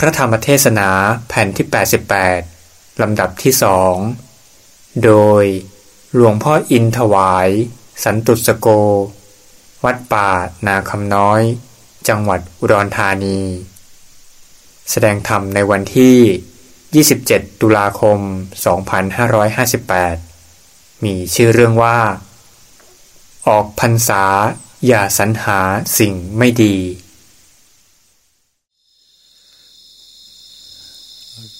พระธรรมเทศนาแผ่นที่ 88 ลำดับที่สองโดยหลวงพ่ออินถวาย สันตุสโก วัดป่านาคำน้อย จังหวัดอุดรธานี แสดงธรรมในวันที่ 27 ตุลาคม 2558 มีชื่อเรื่องว่า ออกพรรษาอย่าสรรหาสิ่งไม่ดี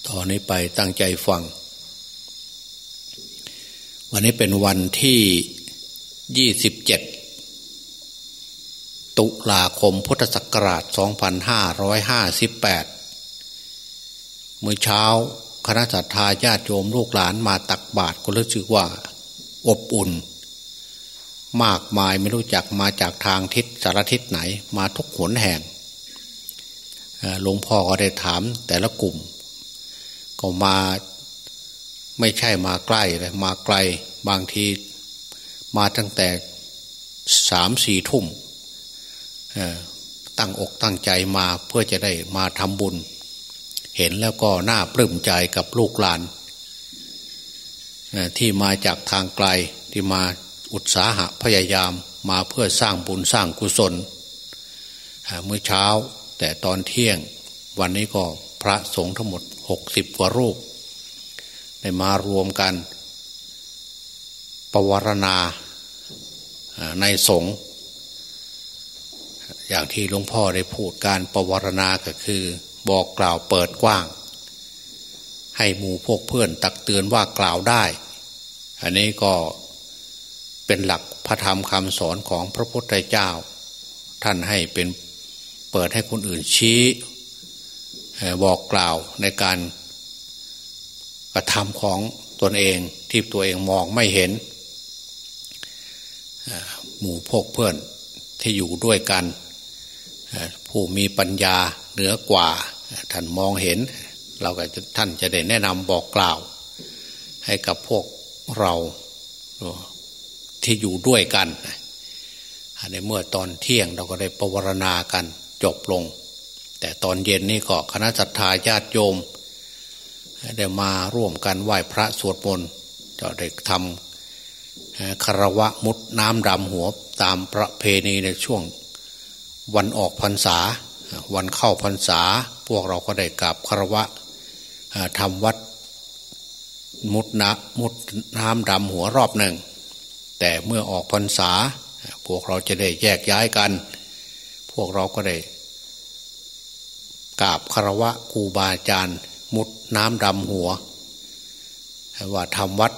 ต่อนนี้ไปตั้งใจฟัง วันนี้เป็นวันที่ยี่สิบเจ็ดตุลาคมพุทธศักราช 2558 เมื่อเช้าคณะสัตยาญาติโยมลูกหลานมาตักบาตรก็รู้สึกว่า อบอุ่น มากมายไม่รู้จักมาจากทางทิศสารทิศไหน มาทุกขนแห่งหลวงพ่อก็ได้ถามแต่ละกลุ่ม ก็มาไม่ใช่มาใกล้เลยมาไกลบางทีมาตั้งแต่สามสี่ทุ่มตั้งอกตั้งใจมาเพื่อจะได้มาทำบุญ เห็นแล้วก็น่าปลื้มใจกับลูกหลาน ที่มาจากทางไกลที่มาอุตสาหะพยายามมาเพื่อสร้างบุญสร้างกุศลเมื่อเช้าแต่ตอนเที่ยงวันนี้ก็พระสงฆ์ทั้งหมด หกสิบกว่ารูปได้มารวมกันปวารณาในสงฆ์อย่างที่หลวงพ่อได้พูดการปวารณาก็คือ บอกกล่าวเปิดกว้าง ให้หมู่พวกเพื่อนตักเตือนว่ากล่าวได้ อันนี้ก็เป็นหลักพระธรรมคำสอนของพระพุทธเจ้า ท่านให้เป็นเปิดให้คนอื่นชี้ บอกกล่าวในการกระทำของตนเองที่ตัวเองมองไม่เห็น หมู่พกเพื่อนที่อยู่ด้วยกัน ผู้มีปัญญาเหนือกว่าท่านมองเห็น เราก็ท่านจะได้แนะนำบอกกล่าว ให้กับพวกเราที่อยู่ด้วยกันในเมื่อตอนเที่ยงเราก็ได้ปรวรณากันจบลง แต่ตอนเย็นนี่ก็คณะจัตตาญาติโยม ได้มาร่วมกันไหว้พระสวดมนต์จะได้ทำคารวะมุดน้ำดำหัวตามประเพณีในช่วงวันออกพรรษา วันเข้าพรรษา พวกเราก็ได้กราบคารวะทำวัดมุดน้ำมุดน้ำดำหัวรอบหนึ่ง แต่เมื่อออกพรรษา พวกเราจะได้แยกย้ายกัน พวกเราก็ได้ กราบคารวะครูบาอาจารย์ มุดน้ำดำหัว ว่าทำวัด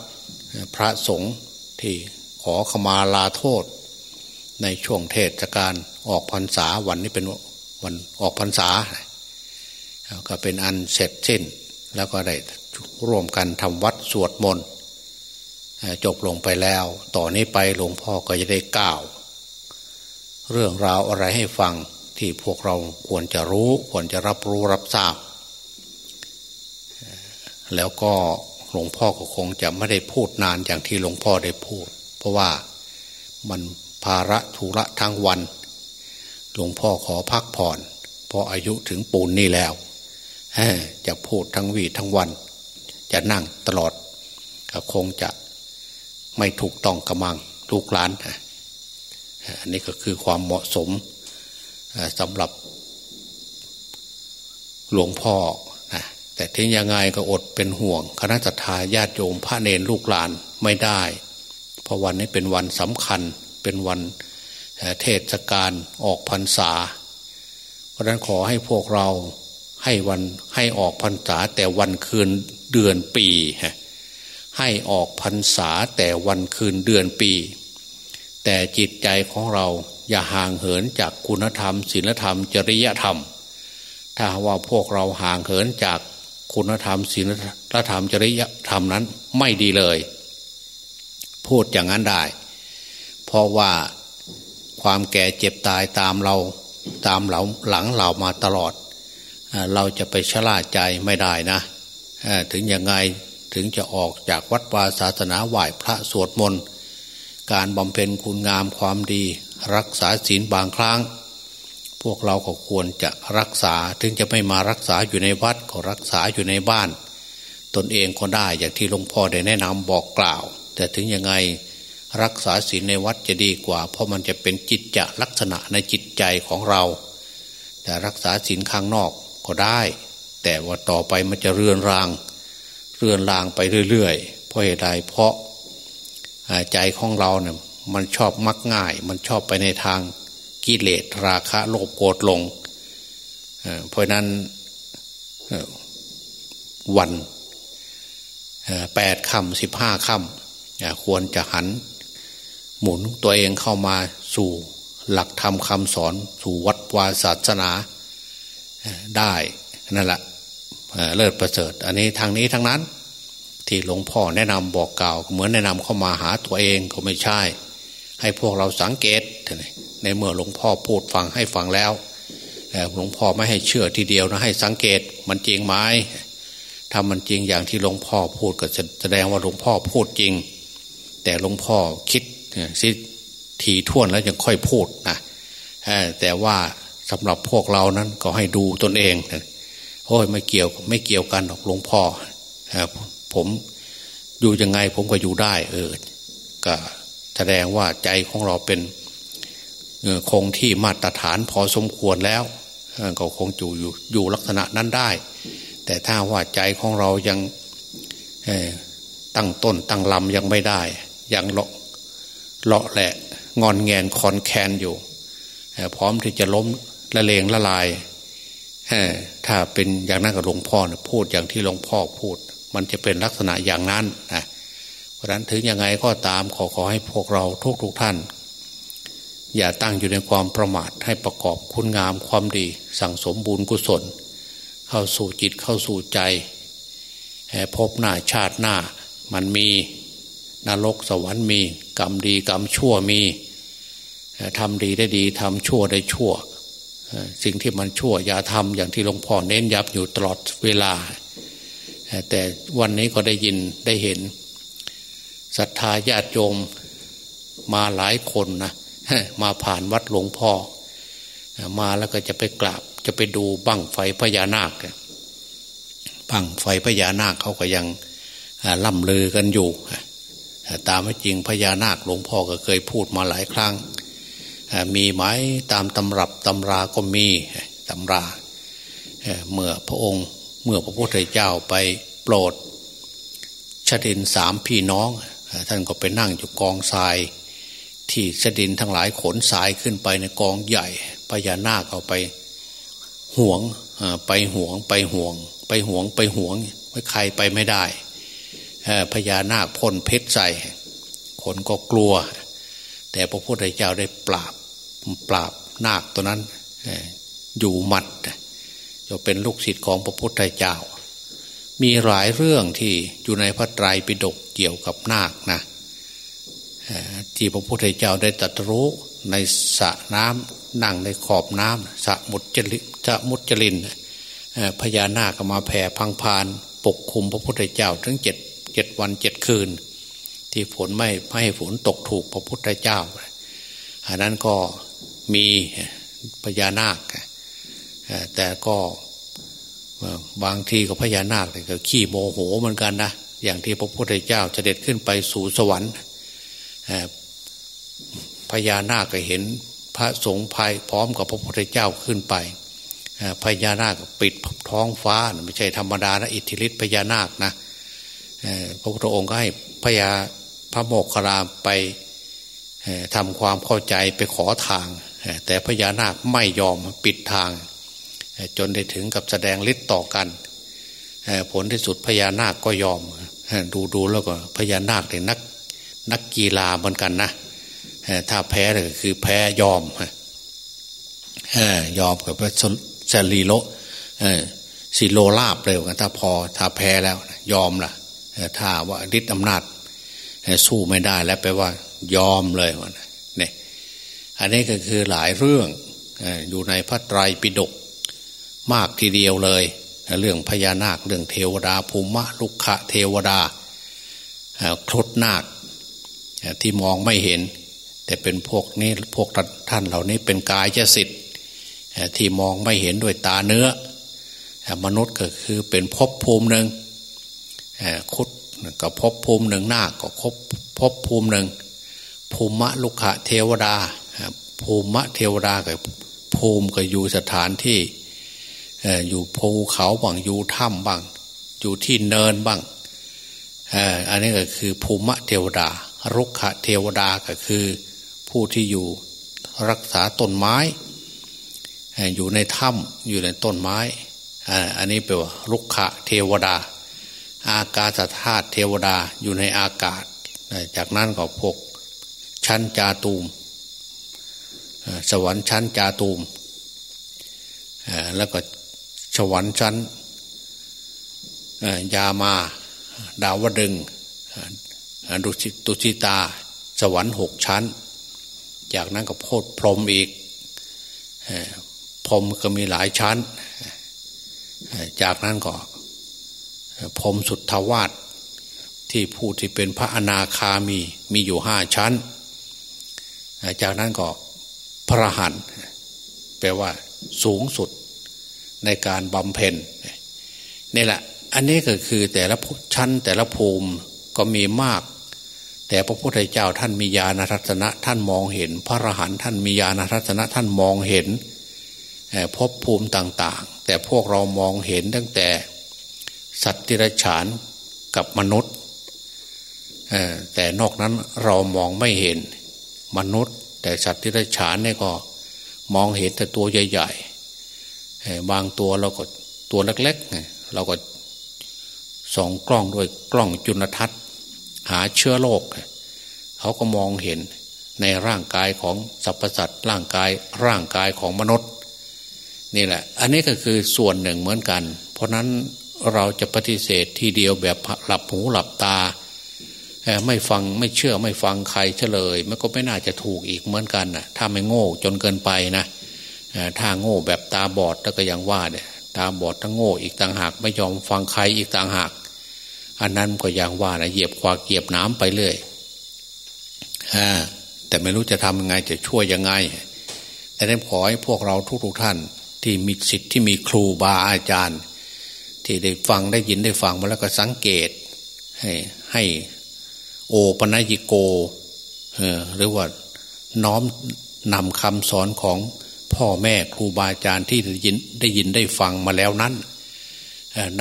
พระสงฆ์ที่ขอขมาลาโทษ ในช่วงเทศกาลออกพรรษาวันนี้เป็นวันออกพรรษา ก็เป็นอันเสร็จสิ้น แล้วก็ได้ร่วมกันทำวัดสวดมนต์จบลงไปแล้ว ต่อนนี้ไปหลวงพ่อก็จะได้กล่าว เรื่องราวอะไรให้ฟัง ที่พวกเราควรจะรู้ ควรจะรับรู้รับทราบ แล้วก็หลวงพ่อก็คงจะไม่ได้พูดนานอย่างที่หลวงพ่อได้พูด เพราะว่ามันภาระธุระทั้งวัน หลวงพ่อขอพักผ่อนพราะอายุถึงปูนนี่แล้วจะพูดทั้งวีทั้งวัน จะนั่งตลอดคงจะไม่ถูกต้องกระมังลูกหลานอันนี้ก็คือความเหมาะสม สำหรับหลวงพ่อนะแต่ถึงยังไงก็อดเป็นห่วง คณะสัตยาญาติโยมพระเนรลูกหลานไม่ได้ เพราะวันนี้เป็นวันสำคัญเป็นวันเทศกาลออกพรรษา เพราะนั้นขอให้พวกเราให้วันให้ออกพรรษาแต่วันคืนเดือนปีให้ออกพรรษาแต่วันคืนเดือนปี แต่จิตใจของเรา อย่าห่างเหินจากคุณธรรมศีลธรรม จริยธรรม ถ้าว่าพวกเราห่างเหินจากคุณธรรมศีลธรรมจริยธรรมนั้นไม่ดีเลย พูดอย่างนั้นได้ เพราะว่าความแก่เจ็บตายตามเราตามเราหลังเรามาตลอด เราจะไปชะล่าใจไม่ได้นะ ถึงยังไงถึงจะออกจากวัดวาศาสนาไหว้พระสวดมนต์ การบำเพ็ญคุณงามความดี รักษาศีลบางครั้ง พวกเราก็ควรจะรักษาถึงจะไม่มารักษาอยู่ในวัดก็รักษาอยู่ในบ้าน ตนเองก็ได้อย่างที่หลวงพ่อได้แนะนำบอกกล่าว แต่ถึงยังไงรักษาศีลในวัดจะดีกว่า เพราะมันจะเป็นจิตจะลักษณะในจิตใจของเรา แต่รักษาศีลข้างนอกก็ได้ แต่ว่าต่อไปมันจะเรือนราง เรือนรางไปเรื่อยๆเพราะเหตุใดเพราะใจของเราเนี่ย มันชอบมักง่าย มันชอบไปในทางกิเลสราคะโลภโกรธลงเพราะนั้นวันแปดคำสิบห้าคำควรจะหัน หมุนตัวเองเข้ามาสู่หลักธรรมคำสอนสู่วัดวาศาสนาได้นั่นแหละเลิศประเสริฐ อันนี้ทางนี้ทั้งนั้น ที่หลวงพ่อแนะนำบอกกล่าว เหมือนแนะนำเข้ามาหาตัวเองก็ไม่ใช่ ให้พวกเราสังเกตในเมื่อหลวงพ่อพูดฟังให้ฟังแล้วหลวงพ่อไม่ให้เชื่อทีเดียวนะให้สังเกตมันจริงไหมถ้ามันจริงอย่างที่หลวงพ่อพูดก็แสดงว่าหลวงพ่อพูดจริง แต่หลวงพ่อคิดสิถี่ท่วนแล้วยังค่อยพูดนะแต่ว่าสำหรับพวกเรานั้นก็ให้ดูตนเองโอ้ยไม่เกี่ยวไม่เกี่ยวกันหรอกหลวงพ่อผมอยู่ยังไงผมก็อยู่ได้ เออก็ แสดงว่าใจของเราเป็นคงที่มาตรฐานพอสมควรแล้วก็คงอยู่อยู่อยู่ลักษณะนั้นได้ แต่ถ้าว่าใจของเรายังตั้งต้นตั้งลำยังไม่ได้ ยังเลาะเลาะแหละงอนแงนคอนแคนอยู่ พร้อมที่จะล้มละเลงละลายถ้าเป็นอย่างนั้นกับหลวงพ่อพูดอย่างที่หลวงพ่อพูด มันจะเป็นลักษณะอย่างนั้นนะ ราะนั้นถึงยังไงก็ตามขอขอให้พวกเราทุกทุกท่าน อย่าตั้งอยู่ในความประมาทให้ประกอบคุณงามความดี สั่งสมบุญกุศล เข้าสู่จิตเข้าสู่ใจพบหน้าชาติหน้า มันมีนรกสวรรค์มี กรรมดีกรรมชั่วมีทำดีได้ดีทำชั่วได้ชั่วสิ่งที่มันชั่วอย่าทำอย่างที่หลวงพ่อเน้นย้ำอยู่ตลอดเวลา แต่วันนี้ก็ได้ยินได้เห็น ศรัทธาญาติโยมมาหลายคนนะมาผ่านวัดหลวงพ่อ มาแล้วก็จะไปกราบ จะไปดูบั้งไฟพญานาคบั้งไฟพญานาคเขาก็ยังล่ำลือกันอยู่ตามไม่จริงพญานาคหลวงพ่อก็เคยพูดมาหลายครั้ง มีไหมตามตำรับตำราก็มีตำราเมื่อพระองค์เมื่อพระพุทธเจ้าไปโปรดชดินสามพี่น้อง ท่านก็ไปนั่งอยู่กองทราย ที่สดินทั้งหลายขนสายขึ้นไปในกองใหญ่พญานาคเอาไปห่วงไปห่วงไปห่วง ไปห่วงไปห่วงไม่ใครไปไม่ได้พญานาคพ่นเพชรใส่คนก็กลัว แต่พระพุทธเจ้าได้ปราบปราบนาคตัวนั้นอยู่มัดจะเป็นลูกศิษย์ของพระพุทธเจ้า มีหลายเรื่องที่อยู่ในพระไตรปิฎก เกี่ยวกับนาคนะที่พระพุทธเจ้าได้ตรัสรู้ในสระน้ำนั่งในขอบน้ำสระมุจลิสระมุจลินพญานาคมาแผ่พังพาน ปกคุมพระพุทธเจ้าทั้งเจ็ดเจ็ดวันเจ็ดคืน ที่ฝนไม่ไม่ให้ฝนตกถูกพระพุทธเจ้าอันนั้นก็มีพญานาค แต่ก็บางทีก็พญานาคก็ขี้โมโหเหมือนกันนะ อย่างที่พระพุทธเจ้าเสด็จขึ้นไปสู่สวรรค์พญานาคก็เห็นพระสงฆ์ภายพร้อมกับพระพุทธเจ้าขึ้นไปพญานาคปิดท้องฟ้าไม่ใช่ธรรมดานะอิทธิฤทธิพญานาคนะพระพุทธองค์ก็ให้พญาพระโมกขรามไปทำความเข้าใจไปขอทาง แต่พญานาคไม่ยอมปิดทาง จนได้ถึงกับแสดงฤทธิ์ต่อกัน ผลที่สุดพญานาคก็ยอม ดูดูแล้วก็พญานาคเนี่ยนักนักกีฬาเหมือนกันนะถ้าแพ้ก็คือแพ้ยอมยอมกับพระสรีโลสิโลลาบเร็วกันถ้าพอถ้าแพ้แล้ว ยอมล่ะถ้าว่าฤทธิ์อำนาจสู้ไม่ได้แล้วแปลว่า ยอมเลยวันนี่อันนี้ก็คือหลายเรื่องอยู่ในพระไตรปิฎกมากทีเดียวเลย เรื่องพญานาคเรื่องเทวดาภูมิลุกขะเทวดาครดนาคที่มองไม่เห็น แต่เป็นพวกนี้พวกท่านเหล่านี้เป็นกายจสิทธิ์ที่มองไม่เห็นด้วยตาเนื้อ มนุษย์ก็คือเป็นภพภูมิหนึ่งคุดก็ภพภูมิหนึ่งนาคก็คบภพภูมิหนึ่งภูมิลุกะเทวดาภูมิเทวดากับภูมิก็อยู่สถานที่ อยู่ภูเขาบ้างอยู่ถ้ำบ้าง อยู่ที่เนินบ้างอันนี้ก็คือภูมิเทวดา รุกขเทวดาก็คือผู้ที่อยู่รักษาต้นไม้ อยู่ในถ้ำอยู่ในต้นไม้ อันนี้แปลว่ารุกขะเทวดา อากาศธาตุเทวดาอยู่ในอากาศ จากนั้นก็พวกชั้นจาตูม สวรรค์ชั้นจาตูม แล้วก็ สวรรค์ชั้นยามา ดาวดึงดุสิตุชิตา สวรรค์หกชั้น จากนั้นก็โพดพรมอีกพรมก็มีหลายชั้น จากนั้นก็พรมสุดทวาดที่ผู้ที่เป็นพระอนาคามีมีอยู่ห้าชั้น จากนั้นก็พระหันแปลว่าสูงสุด ในการบำเพ็ญนี่แหละ อันนี้ก็คือแต่ละชั้นแต่ละภูมิก็มีมาก แต่พระพุทธเจ้าท่านมีญาณทัศนะท่านมองเห็น พระอรหันต์ท่านมีญาณทัศนะท่านมองเห็นพบภูมิต่างๆ แต่พวกเรามองเห็นตั้งแต่สัตว์ติรฉานกับมนุษย์แต่นอกนั้นเรามองไม่เห็นมนุษย์ แต่สัตว์ติรฉานเนี่ยก็มองเห็นแต่ตัวใหญ่ๆ บางตัวเราก็ตัวเล็กๆเราก็ส่องกล้องด้วยกล้องจุลทรรศน์ หาเชื้อโรคเขาก็มองเห็นในร่างกายของสรรพสัตว์ร่างกายร่างกายของมนุษย์ นี่แหละ อันนี้ก็คือส่วนหนึ่งเหมือนกัน เพราะนั้นเราจะปฏิเสธทีเดียวแบบหลับหูหลับตา ไม่ฟังไม่เชื่อไม่ฟังใครเฉลย มันก็ไม่น่าจะถูกอีกเหมือนกันนะถ้าไม่โง่จนเกินไปนะ ถ้าโง่แบบตาบอดแล้วก็ยังว่าเนี่ยตาบอดทั้งโง่อีกต่างหาก ไม่ยอมฟังใครอีกต่างหาก อันนั้นก็ย่างว่านะเหยียบควาเกียบน้ำไปเรื่อยแต่ไม่รู้จะทำยังไงจะช่วยยังไง แต่นั้นขอให้พวกเราทุกๆท่าน ที่มีสิทธิ์ที่มีครูบาอาจารย์ ที่ได้ฟังได้ยินได้ฟังมาแล้วก็สังเกต ให้ให้โอปนัญิโกหรือว่าน้อมนำคำสอนของ พ่อแม่ครูบาอาจารย์ที่ได้ยินได้ยินได้ฟังมาแล้วนั้น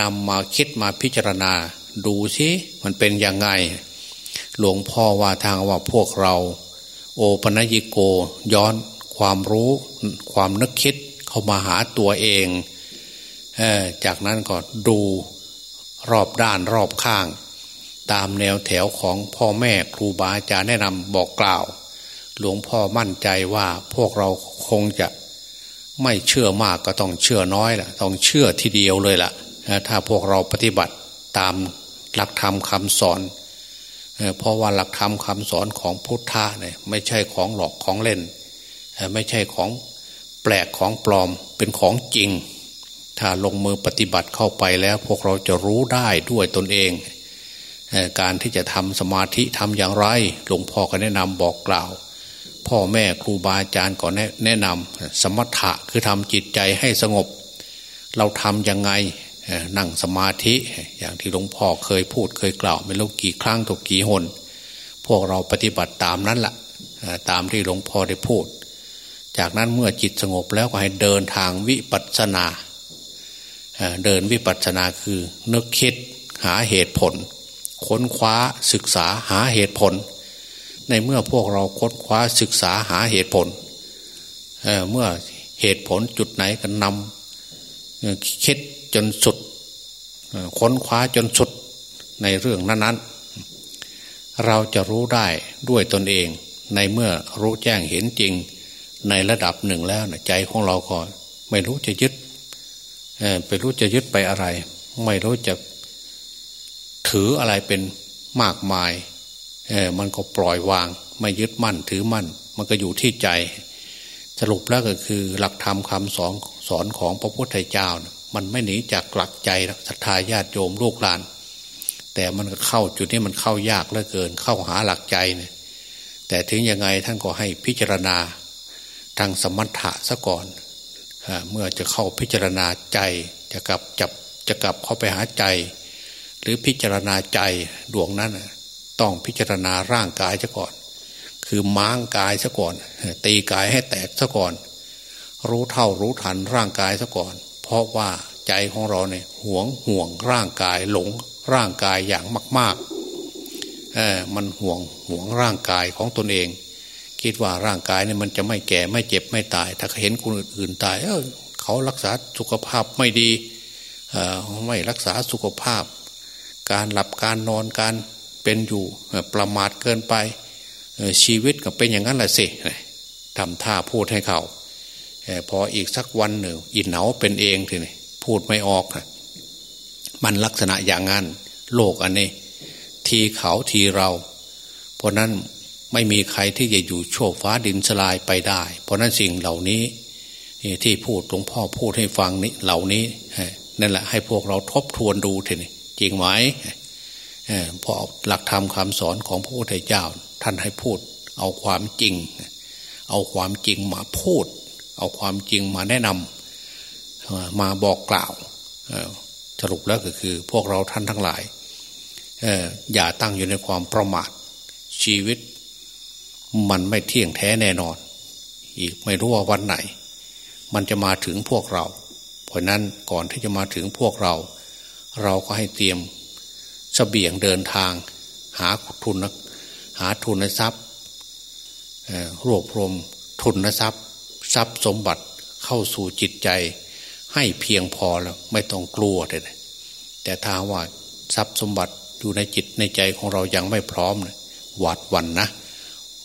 นำมาคิดมาพิจารณาดูสิมันเป็นยังไง หลวงพ่อว่าทางว่าพวกเรา โอปนัญิโกย้อนความรู้ความนึกคิดเข้ามาหาตัวเองเอจากนั้นก็ดูรอบด้านรอบข้าง ตามแนวแถวของพ่อแม่ครูบาอาจารย์แนะนำบอกกล่าว หลวงพ่อมั่นใจว่าพวกเราคงจะ ไม่เชื่อมากก็ต้องเชื่อน้อยละต้องเชื่อทีเดียวเลยละ่ะถ้าพวกเราปฏิบัติตามหลักธรรมคำสอนเพราะว่าหลักธรรมคำสอนของพุทธะเนี่ยไม่ใช่ของหลอกของเล่น ไม่ใช่ของแปลกของปลอมเป็นของจริง ถ้าลงมือปฏิบัติเข้าไปแล้ว พวกเราจะรู้ได้ด้วยตนเอง การที่จะทำสมาธิทำอย่างไรหลวงพ่อก็แนะนำบอกกล่าว พ่อแม่ครูบาอาจารย์ก็แนะนำสมถะคือทำจิตใจให้สงบ เราทำยังไงนั่งสมาธิอย่างที่หลวงพ่อเคยพูดเคยกล่าวไม่รู้กี่ครั้งตกกี่หน พวกเราปฏิบัติตามนั้นละ่ะตามที่หลวงพ่อได้พูด จากนั้นเมื่อจิตสงบแล้วก็ให้เดินทางวิปัสสนาเดินวิปัสสนาคือนึกคิดหาเหตุผล ค้นคว้าศึกษาหาเหตุผล ในเมื่อพวกเราค้นคว้าศึกษาหาเหตุผลเเมื่อเหตุผลจุดไหนก็นำคิดจนสุดค้นคว้าจนสุดในเรื่องนั้นๆ เราจะรู้ได้ด้วยตนเอง ในเมื่อรู้แจ้งเห็นจริงในระดับหนึ่งแล้วใจของเราก็ไม่รู้จะยึดไปรู้จะยึดไปอะไร ไม่รู้จะถืออะไรเป็นมากมาย มันก็ปล่อยวาง ไม่ยึดมั่นถือมั่น มันก็อยู่ที่ใจ สรุปแล้วก็คือหลักธรรมคำสอนสอนของพระพุทธเจ้านะมันไม่หนีจากหลักใจศรัทธาญาติโยมลูกหลาน แต่มันก็เข้าจุดนี้มันเข้ายากเหลือเกิน เข้าหาหลักใจเนี่ยแต่ถึงยังไงท่านก็ให้พิจารณาทางสมถะซะก่อน เมื่อจะเข้าพิจารณาใจจะกลับจับจะกลับเข้าไปหาใจ หรือพิจารณาใจดวงนั้น ต้องพิจารณาร่างกายซะก่อน คือม้างกายซะก่อน ตีกายให้แตกซะก่อน รู้เท่ารู้ทันร่างกายซะก่อน เพราะว่าใจของเราเนี่ยหวงห่วงร่างกายหลงร่างกายอย่างมากๆเออมันห่วงห่วงร่างกายของตนเอง คิดว่าร่างกายเนี่ยมันจะไม่แก่ไม่เจ็บไม่ตาย ถ้าเห็นคนอื่นตาย เออเขารักษาสุขภาพไม่ดีไม่รักษาสุขภาพ การหลับการนอนการ เป็นอยู่ประมาทเกินไป ชีวิตก็เป็นอย่างนั้นแหละสิทำท่าพูดให้เขาพออีกสักวันหนึ่งอินเหนาเป็นเองทีนี้พูดไม่ออกมันลักษณะอย่างนั้นโลกอันนี้ ทีเขาทีเรา เพราะนั้นไม่มีใครที่จะอยู่โชคฟ้าดินสลายไปได้ เพราะนั้นสิ่งเหล่านี้ที่พูดหลวงพ่อพูดให้ฟังนี้เหล่านี้นั่นแหละให้พวกเราทบทวนดูทีนี้จริงไหม พราะหลักธรรมคำสอนของพระพุทธเจ้า ท่านให้พูด เอาความจริง เอาความจริงมาพูด เอาความจริงมาแนะนำมาบอกกล่าวสรุปแล้วก็คือ พวกเราท่านทั้งหลายอย่าตั้งอยู่ในความประมาทชีวิต มันไม่เที่ยงแท้แน่นอน อีกไม่รู้ว่าวันไหน มันจะมาถึงพวกเรา เพราะนั้นก่อนที่จะมาถึงพวกเรา เราก็ให้เตรียม สเสบียงเดินทาง หาทุนหาทุนทรัพย์รวบรวมทุนทรัพย์ ทรัพย์สมบัติเข้าสู่จิตใจ ให้เพียงพอแล้วไม่ต้องกลัวเลยแต่ถ้าว่าทรัพย์สมบัติอยู่ในจิตในใจของเรายังไม่พร้อมนะหวาดวันนะ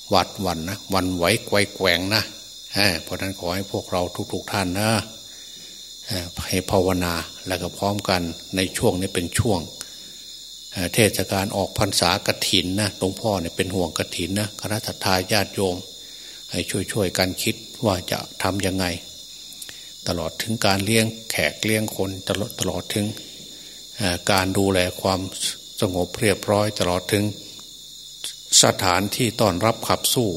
หวาดวันนะวันไหวไกวแกว่งนะเพราะนั้นขอให้พวกเราทุกๆทท่านนะให้ภาวนาแล้วก็พร้อมกันในช่วงนี้เป็นช่วง เทศกาลออกพรรษากระถินนะหลวงพ่อเนี่ยเป็นห่วงกระถินนะคณะทาญาติโยม ให้ช่วยๆกันคิดว่าจะทำยังไง ตลอดถึงการเลี้ยงแขกเลี้ยงคนตลอดตลอดถึงการดูแลความสงบเรียบร้อยตลอดถึงสถานที่ต้อนรับขับสู้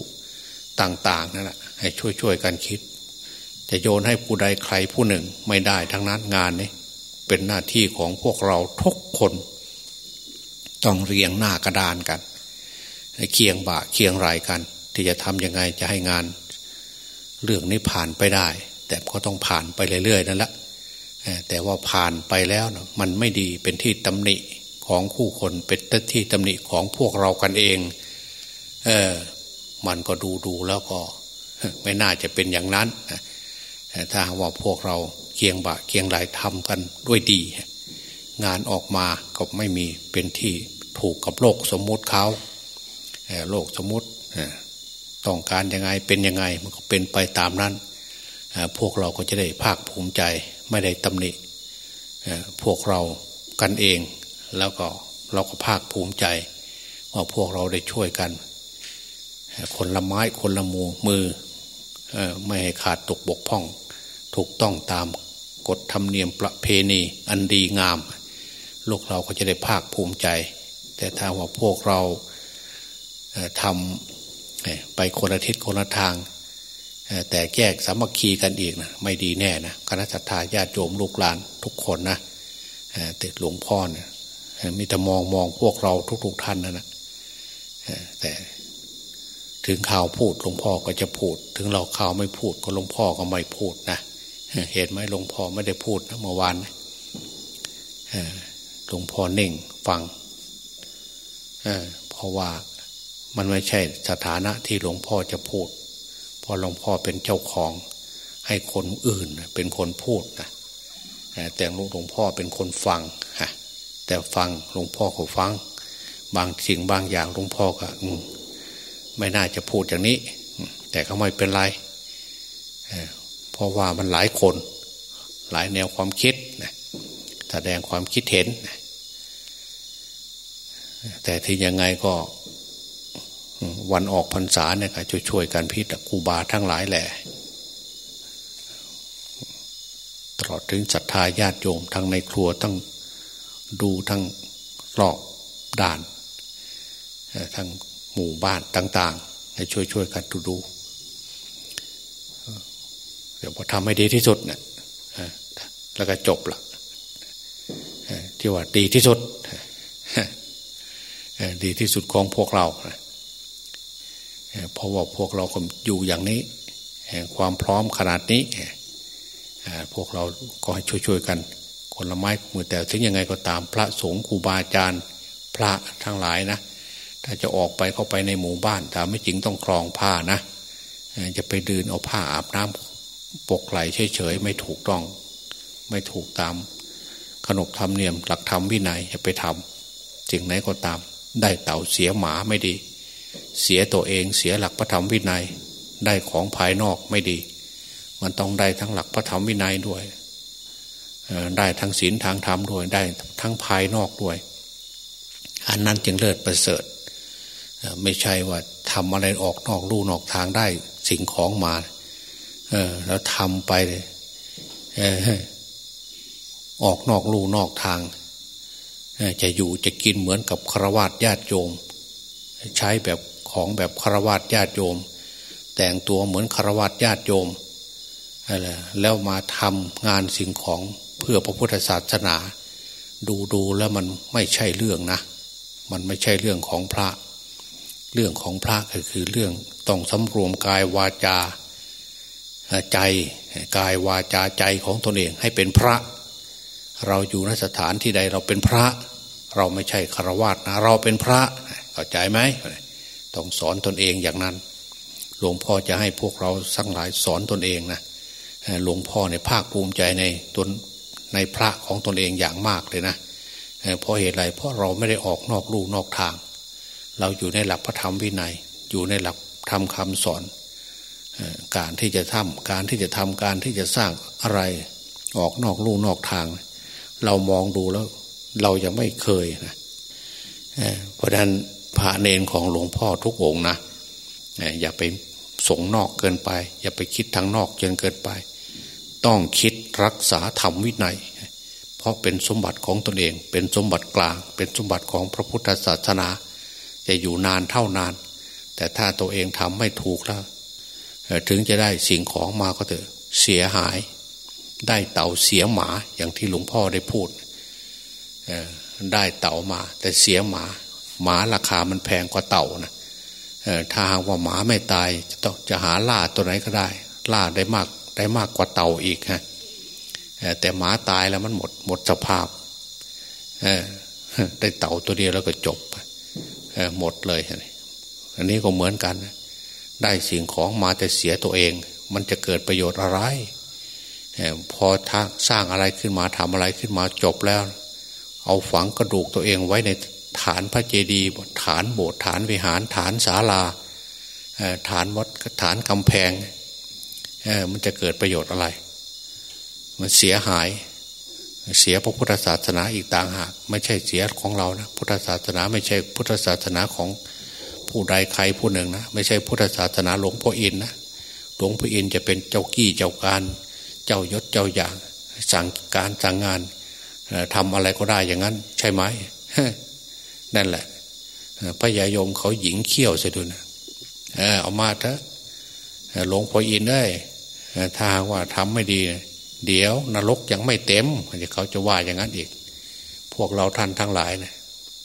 ต่าง ๆนั่นแหละให้ช่วยๆกันคิด จะโยนให้ผู้ใดใครผู้หนึ่งไม่ได้ทั้งนั้นงานนี้เป็นหน้าที่ของพวกเราทุกคน ต้องเรียงหน้ากระดานกันเคียงบ่าเคียงไหลกัน ที่จะทำยังไงจะให้งาน เรื่องนี้ผ่านไปได้ แต่ก็ต้องผ่านไปเรื่อยๆนั่นแหละแต่ว่าผ่านไปแล้วนะมันไม่ดีเป็นที่ตำหนิของคู่คนเป็นที่ตำหนิของพวกเรากันเอง เออ มันก็ดูดูแล้วก็ ไม่น่าจะเป็นอย่างนั้นถ้าว่าพวกเราเคียงบะเคียงไหลทำกันด้วยดี งานออกมาก็ไม่มีเป็นที่ถูกกับโลกสมมุติเขาโลกสมมุติต้องการยังไงเป็นยังไงมันก็เป็นไปตามนั้น พวกเราก็จะได้ภาคภูมิใจไม่ได้ตำหนิพวกเรากันเอง แล้วก็เราก็ภาคภูมิใจ ว่าพวกเราได้ช่วยกัน คนละไม้คนละมูมือไม่ให้ขาดตกบกพร่อง ถูกต้องตามกฎธรรมเนียมประเพณีอันดีงาม ลูกเราก็จะได้ภาคภูมิใจ แต่ถ้าว่าพวกเราทำไปคนละทิศคนละทาง แต่แยกสามัคคีกันอีกนะไม่ดีแน่นะคณะสัตยาญาติโยมลูกหลานทุกคนนะติดหลวงพ่อเนี่ยมีแต่มองมองพวกเราทุกๆท่านนะนะแต่ถึงข่าวพูดหลวงพ่อก็จะพูด ถึงเราข่าวไม่พูดก็หลวงพ่อก็ไม่พูดนะเห็นไหมหลวงพ่อไม่ได้พูดนะเมื่อวาน หลวงพ่อเน่งฟังเเพราะว่ามันไม่ใช่สถานะที่หลวงพ่อจะพูด เพราะหลวงพ่อเป็นเจ้าของ ให้คนอื่นเป็นคนพูดนะแต่หลวงพ่อเป็นคนฟังฮะแต่ฟังหลวงพ่อก็ฟัง บางสิ่งบางอย่างหลวงพ่อก็ไม่น่าจะพูดอย่างนี้ แต่ก็ไม่เป็นไรเพราะว่ามันหลายคน หลายแนวความคิดนะแสดงความคิดเห็น แต่ที่ยังไงก็วันออกพรรษาเนี่ยก็ช่วยๆกันพิจครูบาทั้งหลายแหละตลอดถึงศรัทธาญาติโยมทั้งในครัวต้งดูทั้งรอบด่านทั้งหมู่บ้านต่าง ๆ ให้ช่วยๆกันดูดูเดี๋ยวพอทำให้ดีที่สุดเนี่ยแล้วก็จบละที่ว่าดีที่สุด ดีที่สุดของพวกเราเพราะว่าพวกเราอยู่อย่างนี้ ความพร้อมขนาดนี้ พวกเราก็ให้ช่วยๆกันคนละไม้มือแต่ถึงยังไงก็ตามพระสงฆ์ครูบาอาจารย์พระทั้งหลายนะถ้าจะออกไปเข้าไปในหมู่บ้านแต่ไม่จริงต้องคลองผ้านะจะไปดืนเอาผ้าอาบน้ำปกไหลเฉยๆไม่ถูกต้อง ไม่ถูกตามขนบธรรมเนียมหลักธรรมวินัยจะไปทำสิ่งไหนก็ตาม ได้เต่าเสียหมาไม่ดี เสียตัวเองเสียหลักพระธรรมวินัย ได้ของภายนอกไม่ดี มันต้องได้ทั้งหลักพระธรรมวินัยด้วย ได้ทั้งศีลทางธรรมด้วยได้ทั้งภายนอกด้วย อันนั้นจึงเลิศประเสริฐ ไม่ใช่ว่าทำอะไรออกนอกลู่นอกทางได้สิ่งของมา เออ แล้วทำไปเออออกนอกลู่นอกทาง จะอยู่จะกินเหมือนกับครวาตญาติโยม ใช้แบบของแบบครวาตญาติโยม แต่งตัวเหมือนครวาตญาติโยม แล้วมาทำงานสิ่งของเพื่อพระพุทธศาสนา ดูดูแล้วมันไม่ใช่เรื่องนะ มันไม่ใช่เรื่องของพระ เรื่องของพระก็คือเรื่องต้องสำรวมกายวาจาใจกายวาจาใจของตนเองให้เป็นพระ เราอยู่ในสถานที่ใดเราเป็นพระ เราไม่ใช่คารวะนะ เราเป็นพระเข้าใจไหมต้องสอนตนเองอย่างนั้น หลวงพ่อจะให้พวกเราสังหลายสอนตนเองนะหลวงพ่อในภาคภูมิใจในตนในพระของตนเองอย่างมากเลยนะเพราะเหตุไรเพราะเราไม่ได้ออกนอกลู่นอกทาง เราอยู่ในหลักพระธรรมวินัย อยู่ในหลักธรรมคาสอนการที่จะทำการที่จะทำการที่จะสร้างอะไรออกนอกลู่นอกทางเเรามองดูแล้ว เรายังไม่เคยนะเพราะนั้นพระเนนของหลวงพ่อทุกองนะอย่าไปสงนอกเกินไป อย่าไปคิดทางนอกจนเกินไป ต้องคิดรักษาธรรมวินัย เพราะเป็นสมบัติของตนเอง เป็นสมบัติกลาง เป็นสมบัติของพระพุทธศาสนา จะอยู่นานเท่านาน แต่ถ้าตัวเองทำไม่ถูกแล้ว ถึงจะได้สิ่งของมาก็เถอะเสียหาย ได้เต่าเสียหมาอย่างที่หลวงพ่อได้พูดได้เต่ามา แต่เสียหมา หมาราคามันแพงกว่าเต่านะถ้าหากว่าหมาไม่ตายจะต้องจะหาล่าตัวไหนก็ได้ ล่าได้มากได้มากกว่าเต่าอีกฮะแต่หมาตายแล้วมันหมดหมดสภาพได้เต่าตัวเดียวแล้วก็จบหมดเลย อันนี้ก็เหมือนกัน ได้สิ่งของมาแต่เสียตัวเอง มันจะเกิดประโยชน์อะไร พอสร้างอะไรขึ้นมาทำอะไรขึ้นมาจบแล้ว เอาฝังกระดูกตัวเองไว้ในฐานพระเจดีย์ฐานโบสถ์ฐานวิหารฐานศาลาฐานวัดฐานกำแพงมันจะเกิดประโยชน์อะไร มันเสียหาย เสียพระพุทธศาสนาอีกต่างหาก ไม่ใช่เสียของเรานะพุทธศาสนาไม่ใช่พุทธศาสนาของผู้ใดใครผู้หนึ่งนะไม่ใช่พุทธศาสนาหลวงพ่ออินนะหลวงพ่ออินจะเป็นเจ้ากี้เจ้าการ เจ้ายศเจ้าอย่าง สั่งการสั่งงานทำอะไรก็ได้อย่างนั้น ใช่ไหมนั่นแหละพระยายมเขาหญิงเขี้ยวเสียด้วยนะเอามาเถอะหลวงพ่ออินได้ถ้าว่าทำไม่ดี เดี๋ยวนรกยังไม่เต็มเขาจะว่าอย่างนั้นอีก พวกเราท่านทั้งหลายนะ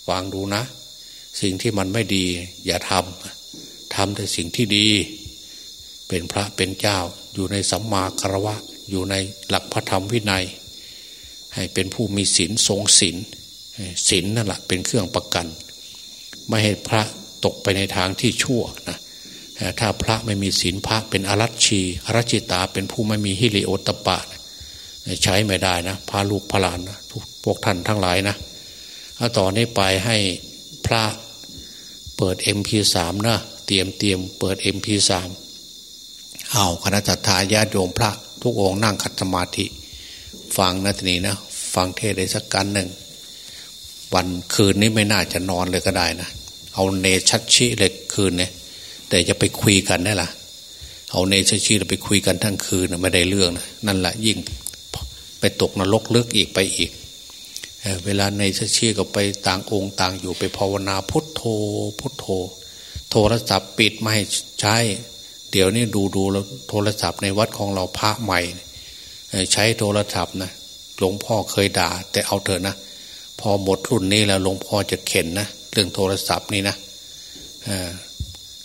วางดูนะ สิ่งที่มันไม่ดี อย่าทำทำแต่สิ่งที่ดี เป็นพระเป็นเจ้าอยู่ในสัมมาคารวะ อยู่ในหลักพระธรรมวินัย ให้เป็นผู้มีศีลทรงศีลศีลนั่นแหละเป็นเครื่องประกัน ไม่ให้พระตกไปในทางที่ชั่วนะถ้าพระไม่มีศีลพระเป็นอรัชชีอรัชิตาเป็นผู้ไม่มีฮิริโอตปะใช้ไม่ได้นะพาลูกพาหลานนะพวกท่านทั้งหลายนะถ้าต่อนนี้ไปให้พระเปิดเอ็มพีสามนะเตรียมเตรียมเปิดเอ็มพีสามเอาคณะจัตตาญาติโยมพระ ทุกองนั่งขัดสมาธิ ฟังนะทีนี้นะฟังเทศได้สักกันหนึ่ง วันคืนนี้ไม่น่าจะนอนเลยก็ได้นะ เอาเนชัดชิเลยคืนเนี่ยแต่จะไปคุยกันได้ล่ะ เอาเนชัดชิเราไปคุยกันทั้งคืนไม่ได้เรื่องนะนั่นแหละยิ่งไปตกนรกลึกอีกไปอีกเเวลาในชัชีก็ไปต่างองค์ต่างอยู่ไปภาวนาพุทโธพุทโธ โทรศัพท์ปิดไม่ให้ใช้ เดี๋ยวนี้ดูดูแล้วโทรศัพท์ในวัดของเราพระใหม่ ใช้โทรศัพท์นะหลวงพ่อเคยด่า แต่เอาเถอะนะ พอหมดรุ่นนี้แล้วหลวงพ่อจะเข็นนะเรื่องโทรศัพท์นี่นะ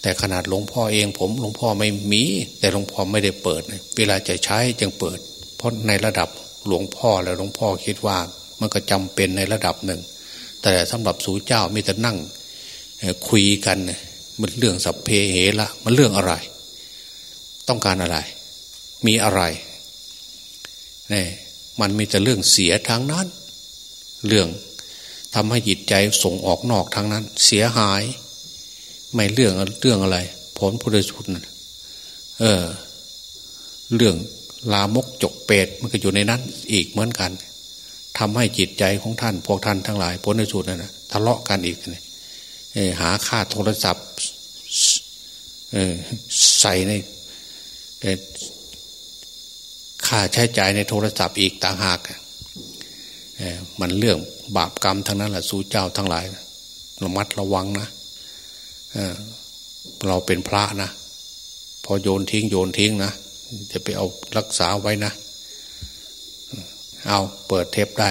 แต่ขนาดหลวงพ่อเองผมหลวงพ่อไม่มี แต่หลวงพ่อไม่ได้เปิด เวลาจะใช้จึงเปิด เพราะในระดับหลวงพ่อแล้วหลวงพ่อคิดว่า มันก็จำเป็นในระดับหนึ่ง แต่สำหรับสูเจ้ามีแต่นั่งคุยกันมันเรื่องสัพเพเหระมันเรื่องอะไร ต้องการอะไร มีอะไรนี่มันมีแต่เรื่องเสียทางนั้น เรื่องทำให้จิตใจส่งออกนอกทางนั้น เสียหาย ไม่เรื่องเรื่องอะไร ผลพุทธชุนเออ เรื่องลามกจกเปรตมันก็อยู่ในนั้น อีกเหมือนกันทำให้จิตใจของท่าน พวกท่านทั้งหลายผลในสุดนั่นนะทะเลาะกันอีกเนี่ยหาค่าโทรศัพท์ใส่ใน ค่าใช้จ่ายในโทรศัพท์อีกต่างหากมันเรื่องบาปกรรมทั้งนั้นแหละสู้เจ้าทั้งหลายระมัดระวังนะเราเป็นพระนะพอโยนทิ้งโยนทิ้งนะจะไปเอารักษาไว้นะ เอาเปิดเทปได้